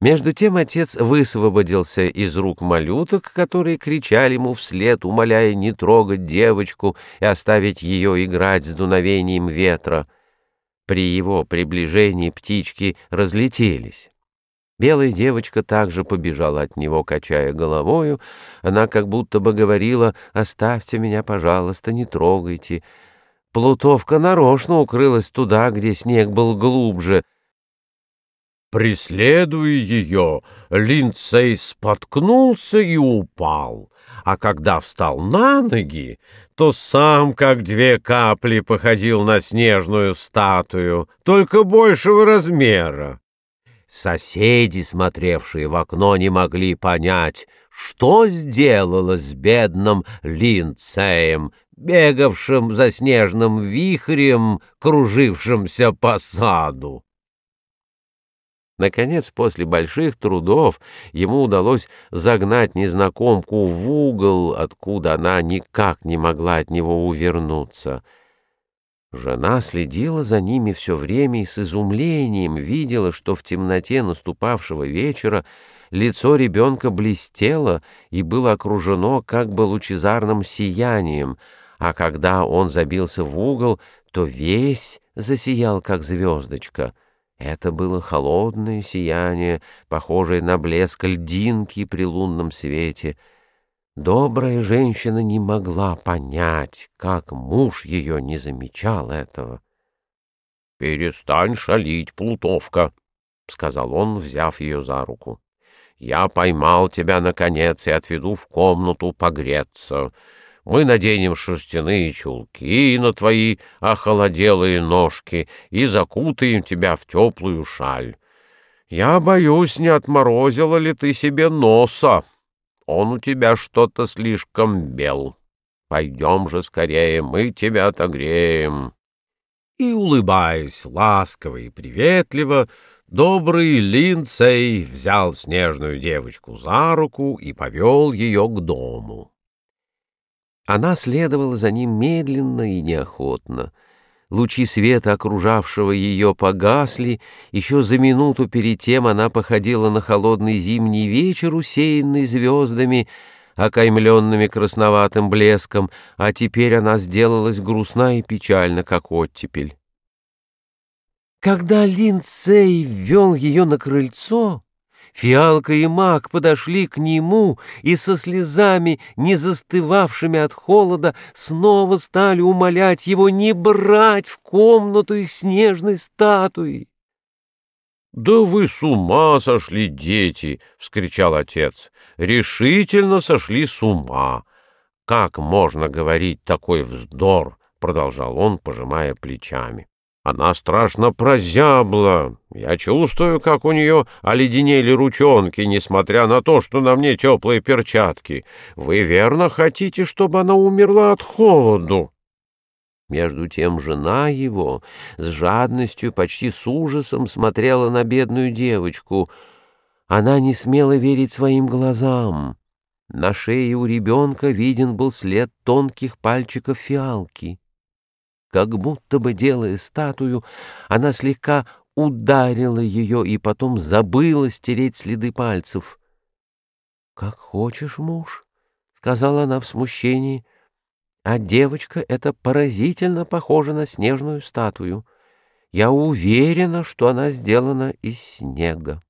Между тем отец высвободился из рук малюток, которые кричали ему вслед, умоляя не трогать девочку и оставить ее играть с дуновением ветра. При его приближении птички разлетелись. Белая девочка также побежала от него, качая головою. Она как будто бы говорила «Оставьте меня, пожалуйста, не трогайте». Плутовка нарочно укрылась туда, где снег был глубже — Преследуя ее, Линдсей споткнулся и упал, а когда встал на ноги, то сам, как две капли, походил на снежную статую, только большего размера. Соседи, смотревшие в окно, не могли понять, что сделало с бедным Линдсеем, бегавшим за снежным вихрем, кружившимся по саду. Наконец, после больших трудов, ему удалось загнать незнакомку в угол, откуда она никак не могла от него увернуться. Жена следила за ними все время и с изумлением видела, что в темноте наступавшего вечера лицо ребенка блестело и было окружено как бы лучезарным сиянием, а когда он забился в угол, то весь засиял, как звездочка — это было холодное сияние, похожее на блеск льдинки при лунном свете. Добрая женщина не могла понять, как муж ее не замечал этого. — Перестань шалить, Плутовка, — сказал он, взяв ее за руку. — Я поймал тебя, наконец, и отведу в комнату погреться. Мы наденем шерстяные чулки на твои охолоделые ножки и закутаем тебя в теплую шаль. Я боюсь, не отморозила ли ты себе носа. Он у тебя что-то слишком бел. Пойдем же скорее, мы тебя отогреем. И, улыбаясь ласково и приветливо, добрый Линдсей взял снежную девочку за руку и повел ее к дому. Она следовала за ним медленно и неохотно. Лучи света, окружавшего ее, погасли. Еще за минуту перед тем она походила на холодный зимний вечер, усеянный звездами, окаймленными красноватым блеском, а теперь она сделалась грустна и печальна, как оттепель. Когда Линдсей ввел ее на крыльцо, Фиалка и маг подошли к нему и со слезами, не застывавшими от холода, снова стали умолять его не брать в комнату их снежной статуи. — Да вы с ума сошли, дети! — вскричал отец. — Решительно сошли с ума! Как можно говорить такой вздор? — продолжал он, пожимая плечами. Она страшно прозябла. Я чувствую, как у нее оледенели ручонки, несмотря на то, что на мне теплые перчатки. Вы верно хотите, чтобы она умерла от холоду?» Между тем жена его с жадностью, почти с ужасом смотрела на бедную девочку. Она не смела верить своим глазам. На шее у ребенка виден был след тонких пальчиков фиалки. Как будто бы делая статую, она слегка ударила ее и потом забыла стереть следы пальцев. — Как хочешь, муж, — сказала она в смущении, — а девочка эта поразительно похожа на снежную статую. Я уверена, что она сделана из снега.